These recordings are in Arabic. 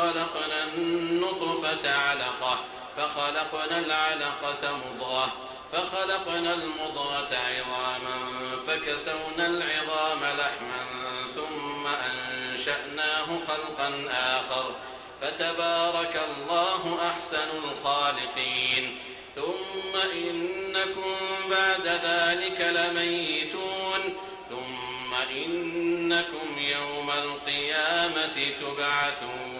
خلقنا النطفة علقة فخلقنا العلقة مضغة فخلقنا المضغة عظاما فكسونا العظام لحما ثم أنشأناه خلقا آخر فتبارك الله أحسن الخالقين. ثم إنكم بعد ذلك لميتون ثم إنكم يوم القيامة تبعثون.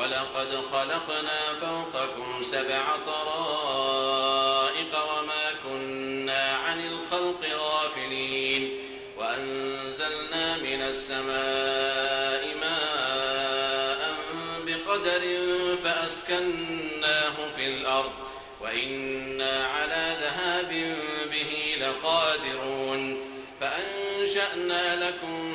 ولقد خلقنا فوقكم سبع طرائق وما كنا عن الخلق غافلين. وأنزلنا من السماء ماء بقدر فأسكناه في الأرض. وإنا على ذهاب به لقادرون. فأنشأنا لكم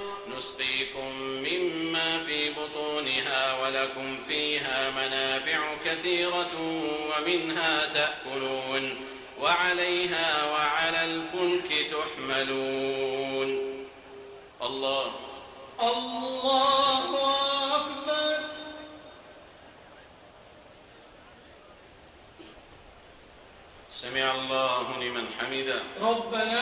ولكم فيها منافع كثيرة ومنها تأكلون وعليها وعلى الفلك تحملون. الله. الله أكبر. سمع الله لمن حمده. ربنا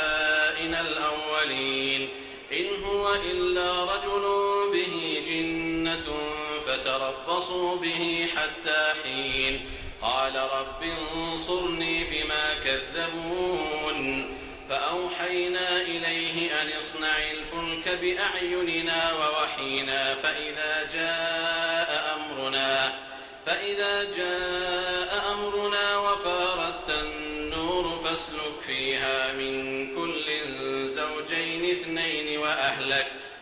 إلا رجل به جنة فتربصوا به حتى حين. قال رب انصرني بما كذبون. فأوحينا إليه أن اصنع الفلك بأعيننا ووحينا. فإذا جاء أمرنا فإذا جاء أمرنا وفارت النور فاسلك فيها من كل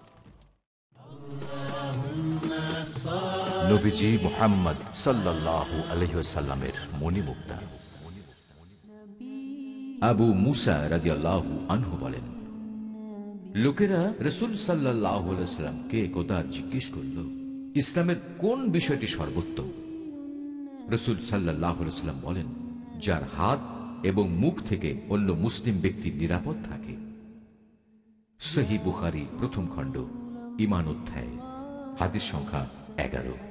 নবীজি মোহাম্মদ সাল্লাল্লাহু আলহিসাল্লামের মণিমুক্তা। আবু মুসা রাজিয়াল্লাহু আনহু বলেন, লোকেরা রসুল সাল্লাহ সাল্লামকে একদা জিজ্ঞেস করল? ইসলামের কোন বিষয়টি সর্বোত্তম? রসুল সাল্লাহ সাল্লাম বলেন, যার হাত এবং মুখ থেকে অন্য মুসলিম ব্যক্তি নিরাপদ থাকে। সহি বুখারি প্রথম খণ্ড ইমান অধ্যায়, হাদিস সংখ্যা এগারো।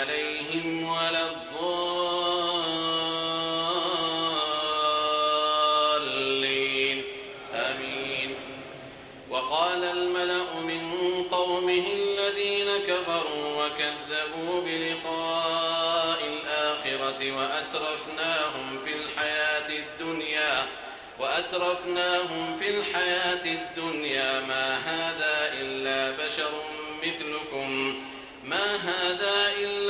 عليهم ولا الضالين. آمين. وقال الملأ من قومه الذين كفروا وكذبوا بلقاء الآخرة وأترفناهم في الحياة الدنيا وأترفناهم في الحياة الدنيا. ما هذا إلا بشر مثلكم. ما هذا إلا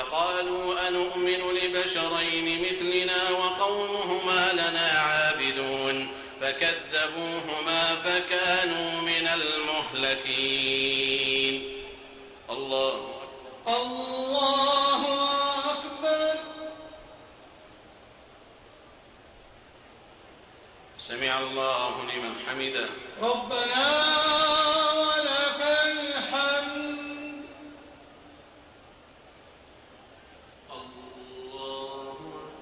فقالوا أنؤمن لبشرين مثلنا وقومهما لنا عابدون فكذبوهما فكانوا من المهلكين. الله الله أكبر. سمع الله لمن حمده. ربنا ولك الحمد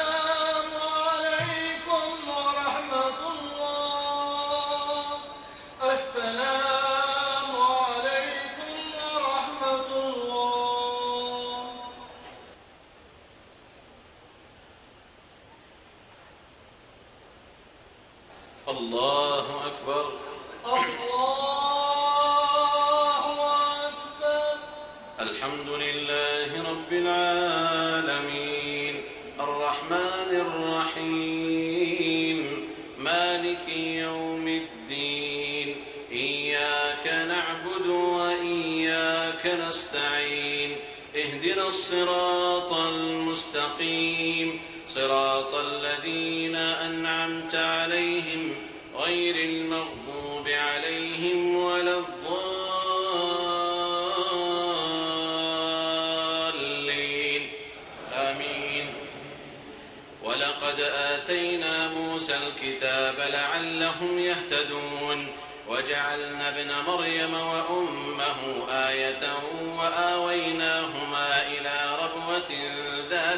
صراط الذين أنعمت عليهم غير المغضوب عليهم ولا الضالين. آمين. ولقد آتينا موسى الكتاب لعلهم يهتدون. وجعلنا ابن مريم وأمه آية ربوة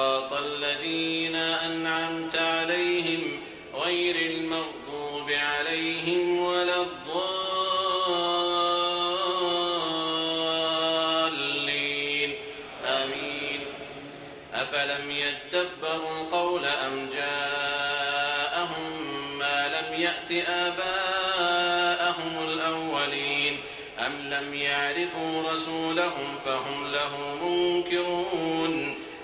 صراط الذين أنعمت عليهم غير المغضوب عليهم ولا الضالين. آمين. أفلم يدبروا القول أم جاءهم ما لم يأت آباءهم الأولين؟ أم لم يعرفوا رسولهم فهم له منكرون؟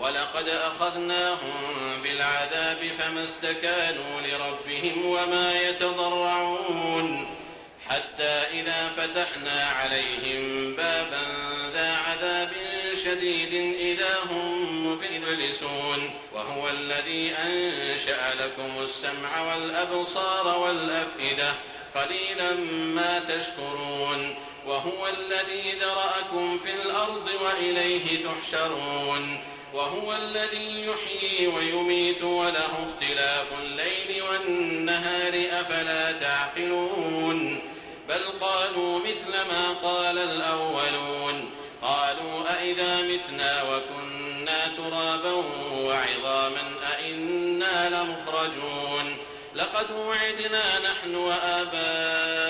ولقد أخذناهم بالعذاب فما استكانوا لربهم وما يتضرعون حتى إذا فتحنا عليهم بابا ذا عذاب شديد إذا هم مبلسون وهو الذي أنشأ لكم السمع والأبصار والأفئدة قليلا ما تشكرون وهو الذي ذرأكم في الأرض وإليه تحشرون وهو الذي يحيي ويميت وله اختلاف الليل والنهار أفلا تعقلون؟ بل قالوا مثل ما قال الأولون. قالوا أئذا متنا وكنا ترابا وعظاما أئنا لمخرجون؟ لقد وعدنا نحن وآباؤنا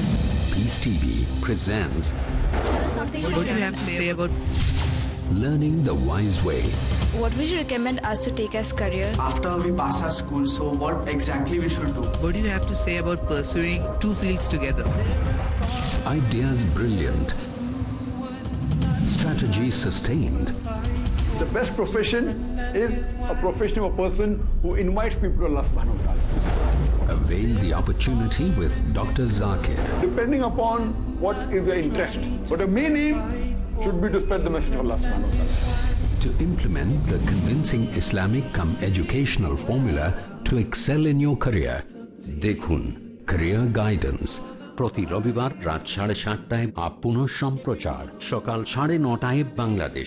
Peace TV presents What do you have to say about learning the wise way? What would you recommend us to take as career? After we pass our school, so what exactly we should do? What do you have to say about pursuing two fields together? Ideas brilliant. Strategy sustained. The best profession is a profession of a person who invites people to Allah subhanahu wa ta'ala. Avail the opportunity with Dr. Zakir. Depending upon what is your interest. But the main aim should be to spread the message of Allah subhanahu wa ta'ala. To implement the convincing Islamic come educational formula to excel in your career. দেখুন Career Guidance প্রতি রবিবার রাত সাড়ে সাতটায় আপ পুনঃ সম্প্রচার সকাল সাড়ে নটায় বাংলাদেশ